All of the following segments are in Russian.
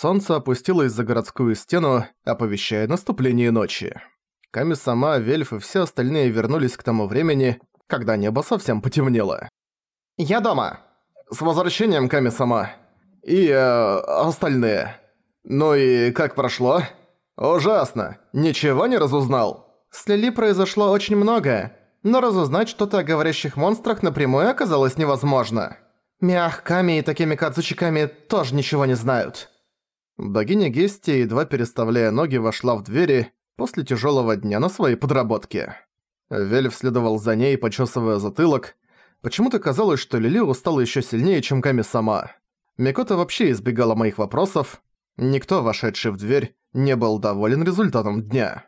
Солнце опустилось за городскую стену, оповещая наступление ночи. Ками сама, Вельф и все остальные вернулись к тому времени, когда небо совсем потемнело. «Я дома! С возвращением, Ками сама! И э, остальные! Ну и как прошло?» «Ужасно! Ничего не разузнал?» «С Лили произошло очень многое, но разузнать что-то о говорящих монстрах напрямую оказалось невозможно. Мягками и такими кадзучиками тоже ничего не знают». Богиня Гести, едва переставляя ноги, вошла в двери после тяжелого дня на своей подработке. Вельф следовал за ней, почесывая затылок. Почему-то казалось, что Лили устала еще сильнее, чем Ками сама. Микота вообще избегала моих вопросов. Никто, вошедший в дверь, не был доволен результатом дня.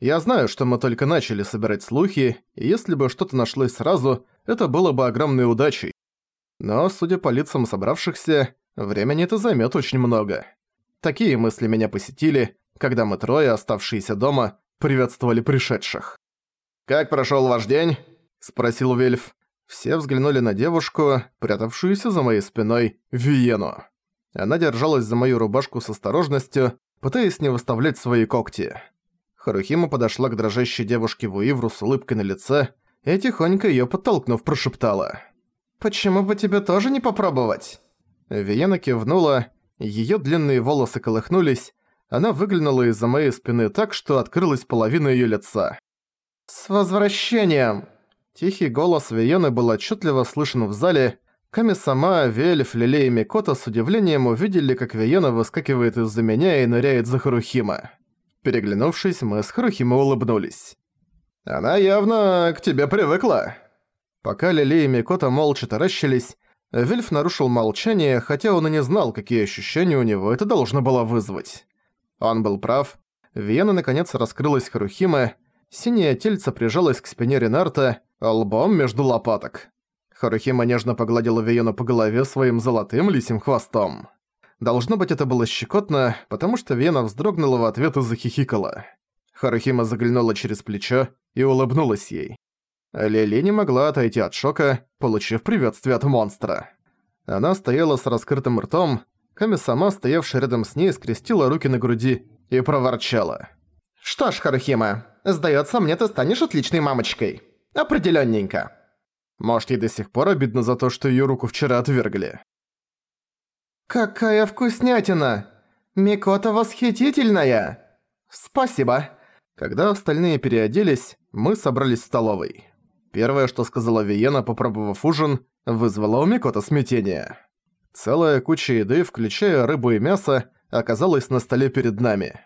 Я знаю, что мы только начали собирать слухи, и если бы что-то нашлось сразу, это было бы огромной удачей. Но, судя по лицам собравшихся, времени это займет очень много. Такие мысли меня посетили, когда мы трое, оставшиеся дома, приветствовали пришедших. «Как прошёл ваш день?» – спросил Вельф. Все взглянули на девушку, прятавшуюся за моей спиной, Виену. Она держалась за мою рубашку с осторожностью, пытаясь не выставлять свои когти. Харухима подошла к дрожащей девушке Вуивру с улыбкой на лице и тихонько её подтолкнув прошептала. «Почему бы тебе тоже не попробовать?» Виена кивнула Её длинные волосы колыхнулись, она выглянула из-за моей спины так, что открылась половина её лица. «С возвращением!» Тихий голос Виены был отчетливо слышен в зале. Ками сама, Вельф, Лиле и Микота с удивлением увидели, как Виена выскакивает из-за меня и ныряет за Харухима. Переглянувшись, мы с Харухима улыбнулись. «Она явно к тебе привыкла». Пока Лиле и Микота молча таращились, Вильф нарушил молчание, хотя он и не знал, какие ощущения у него это должно было вызвать. Он был прав. Вена наконец раскрылась Харухиме, синее тельце прижалось к спине Ренарта, лбом между лопаток. Харухима нежно погладила Виену по голове своим золотым лисим хвостом. Должно быть, это было щекотно, потому что Вена вздрогнула в ответ и захихикала. Харухима заглянула через плечо и улыбнулась ей. Лили не могла отойти от шока, получив приветствие от монстра. Она стояла с раскрытым ртом, Ками сама, стоявшая рядом с ней, скрестила руки на груди и проворчала. «Что ж, Харухима, сдается мне, ты станешь отличной мамочкой. Определённенько». Может, ей до сих пор обидно за то, что её руку вчера отвергли. «Какая вкуснятина! Микота восхитительная! Спасибо!» Когда остальные переоделись, мы собрались в столовой. Первое, что сказала Виена, попробовав ужин, вызвало у Микота смятение. Целая куча еды, включая рыбу и мясо, оказалась на столе перед нами.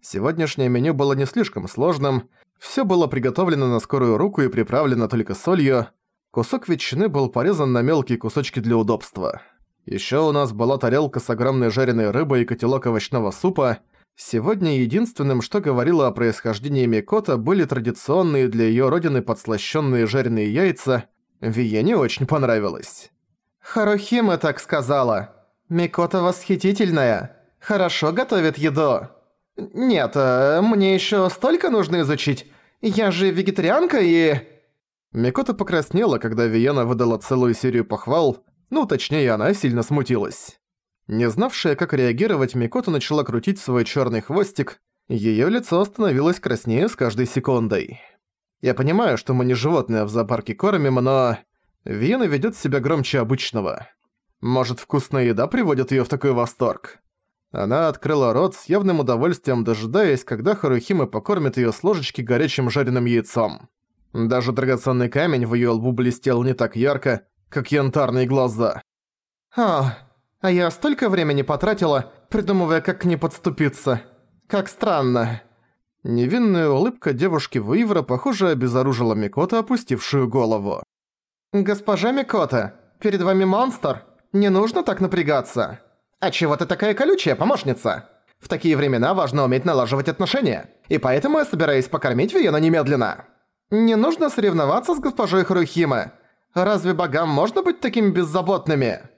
Сегодняшнее меню было не слишком сложным, все было приготовлено на скорую руку и приправлено только солью. Кусок ветчины был порезан на мелкие кусочки для удобства. Еще у нас была тарелка с огромной жареной рыбой и котелок овощного супа, Сегодня единственным, что говорило о происхождении Микота, были традиционные для её родины подслащённые жареные яйца. Виене очень понравилось. «Харухима так сказала. Микота восхитительная. Хорошо готовит еду. Нет, э, мне ещё столько нужно изучить. Я же вегетарианка и...» Микота покраснела, когда Виена выдала целую серию похвал, ну, точнее, она сильно смутилась. Не знавшая, как реагировать, Микото начала крутить свой черный хвостик, ее лицо становилось краснее с каждой секундой. Я понимаю, что мы не животные в зоопарке кормим, но... Виена ведет себя громче обычного. Может, вкусная еда приводит ее в такой восторг? Она открыла рот с явным удовольствием, дожидаясь, когда Харухима покормит ее с ложечки горячим жареным яйцом. Даже драгоценный камень в ее лбу блестел не так ярко, как янтарные глаза. «Ах, а я столько времени потратила, придумывая, как к ней подступиться. Как странно. Невинная улыбка девушки Вуивра, похоже, обезоружила Микота, опустившую голову. «Госпожа Микота, перед вами монстр. Не нужно так напрягаться. А чего ты такая колючая, помощница? В такие времена важно уметь налаживать отношения, и поэтому я собираюсь покормить Виена немедленно. Не нужно соревноваться с госпожой Харухима. Разве богам можно быть такими беззаботными?»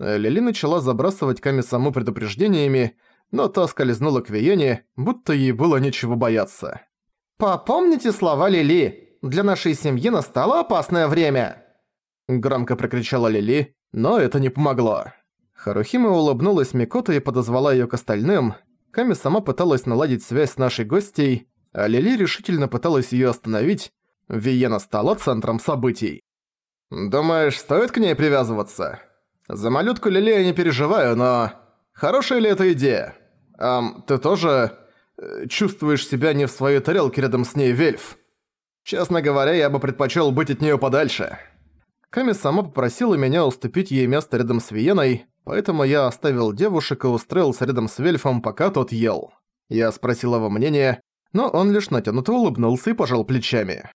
Лили начала забрасывать Ками саму предупреждениями, но та скользнула к Виене, будто ей было нечего бояться. «Попомните слова Лили. Для нашей семьи настало опасное время!» Громко прокричала Лили, но это не помогло. Харухима улыбнулась Микото и подозвала её к остальным. Ками сама пыталась наладить связь с нашей гостьей, а Лили решительно пыталась её остановить. Виена стала центром событий. «Думаешь, стоит к ней привязываться? За малютку Лили я не переживаю, но... Хорошая ли эта идея? Ам, ты тоже... Э, чувствуешь себя не в своей тарелке рядом с ней, Вельф? Честно говоря, я бы предпочел быть от неё подальше». Ками сама попросила меня уступить ей место рядом с Виеной, поэтому я оставил девушек и устроился рядом с Вельфом, пока тот ел. Я спросил его мнение, но он лишь натянуто улыбнулся и пожал плечами.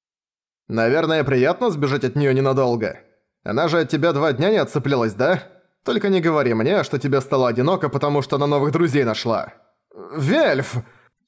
«Наверное, приятно сбежать от неё ненадолго. Она же от тебя два дня не отцеплялась, да? Только не говори мне, что тебе стало одиноко, потому что она новых друзей нашла». «Вельф!»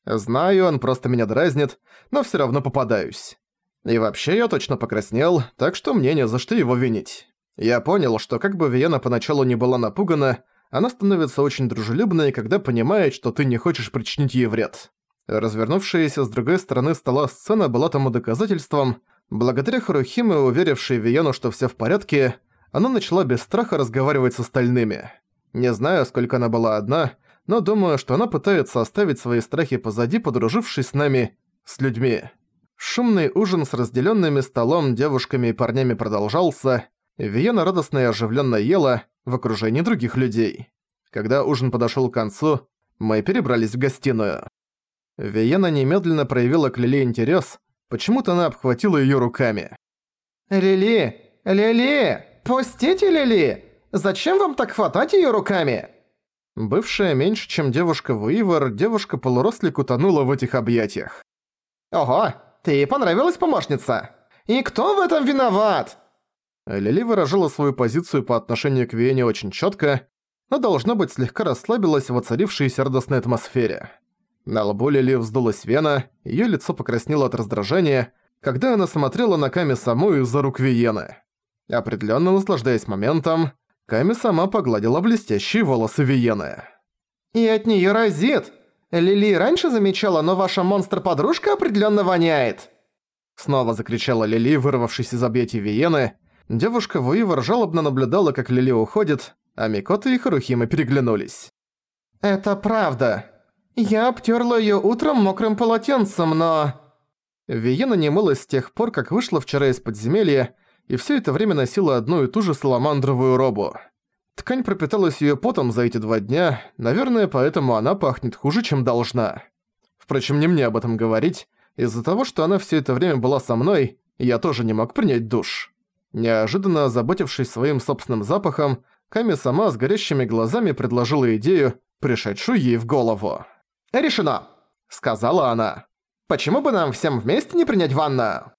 Знаю, он просто меня дразнит, но всё равно попадаюсь. И вообще я точно покраснел, так что мне не за что его винить. Я понял, что как бы Виена поначалу не была напугана, она становится очень дружелюбной, когда понимает, что ты не хочешь причинить ей вред. Развернувшаяся с другой стороны стола сцена была тому доказательством. Благодаря Харухиме, уверившей Виену, что всё в порядке, она начала без страха разговаривать с остальными. Не знаю, сколько она была одна, но думаю, что она пытается оставить свои страхи позади, подружившись с нами, с людьми. Шумный ужин с разделенными столом, девушками и парнями продолжался. Виена радостно и оживленно ела в окружении других людей. Когда ужин подошел к концу, мы перебрались в гостиную. Виена немедленно проявила к Лили интерес, почему-то она обхватила ее руками. «Лили! Лили! Пустите Лили! Зачем вам так хватать ее руками?» Бывшая меньше, чем девушка Вуивер, девушка-полурослик утонула в этих объятиях. «Ого! Ты понравилась помощница? И кто в этом виноват?» Лили выражала свою позицию по отношению к Виене очень четко, но должно быть слегка расслабилась в воцарившейся радостной атмосфере. На лбу Лили вздулась вена, ее лицо покраснело от раздражения, когда она смотрела на Ками саму из-за рук Виены. Определенно наслаждаясь моментом, Ками сама погладила блестящие волосы Виены. «И от нее разит! Лили раньше замечала, но ваша монстр-подружка определенно воняет!» Снова закричала Лили, вырвавшись из объятий Виены. Девушка Вуивер жалобно наблюдала, как Лили уходит, а Микота и Харухима переглянулись. «Это правда. Я обтерла её утром мокрым полотенцем, но...» Виена не мылась с тех пор, как вышла вчера из подземелья, и всё это время носила одну и ту же саламандровую робу. Ткань пропиталась её потом за эти два дня, наверное, поэтому она пахнет хуже, чем должна. Впрочем, не мне об этом говорить. Из-за того, что она всё это время была со мной, я тоже не мог принять душ. Неожиданно озаботившись своим собственным запахом, Ками сама с горящими глазами предложила идею, пришедшую ей в голову. «Решено!» — сказала она. «Почему бы нам всем вместе не принять ванну?»